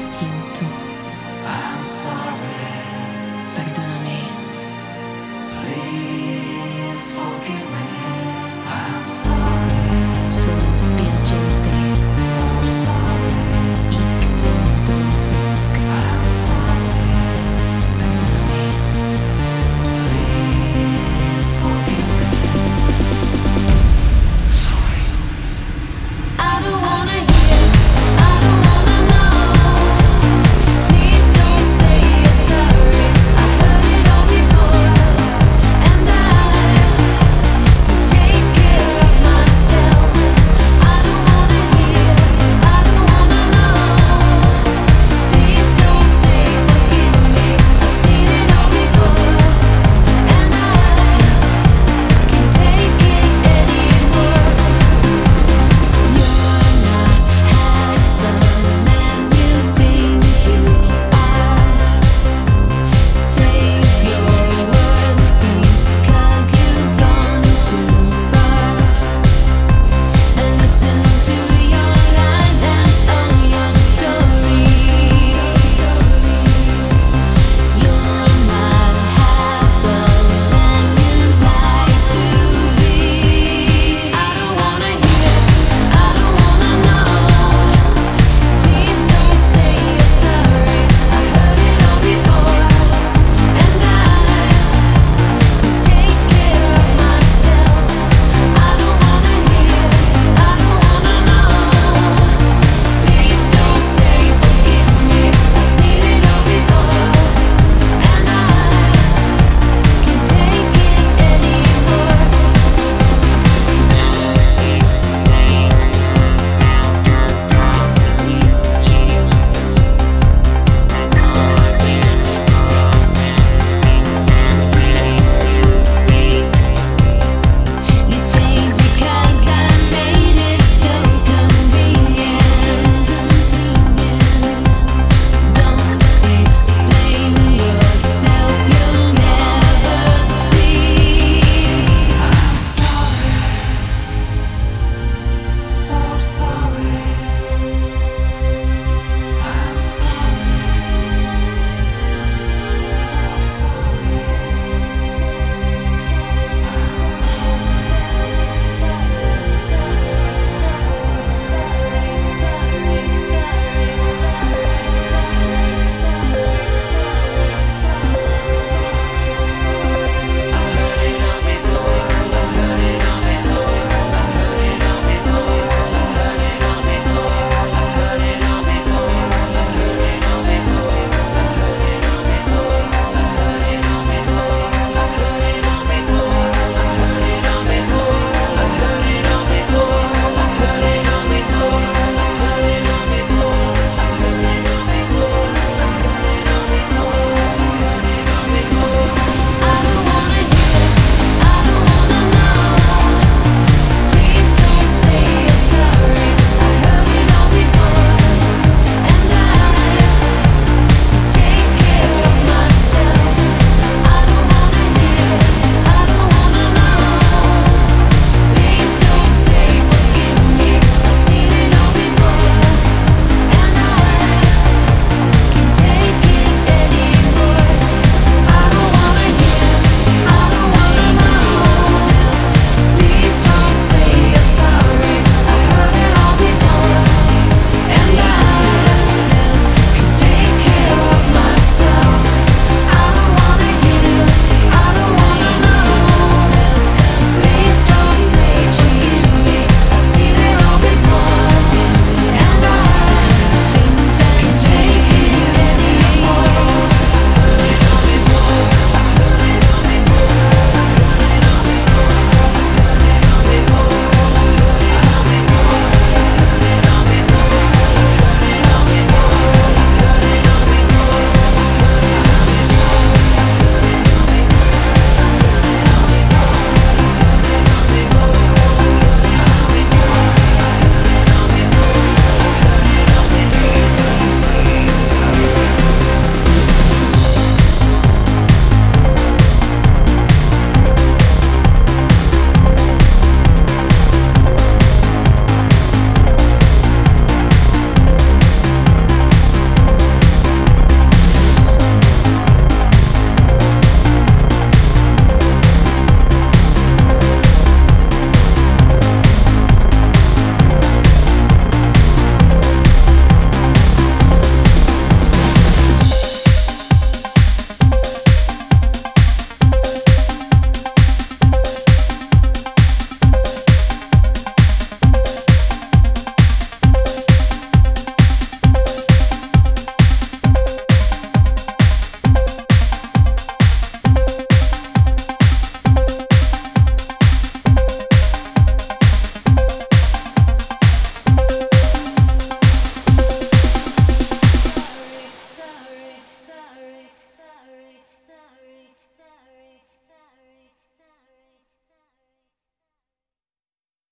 siento. I'm sorry.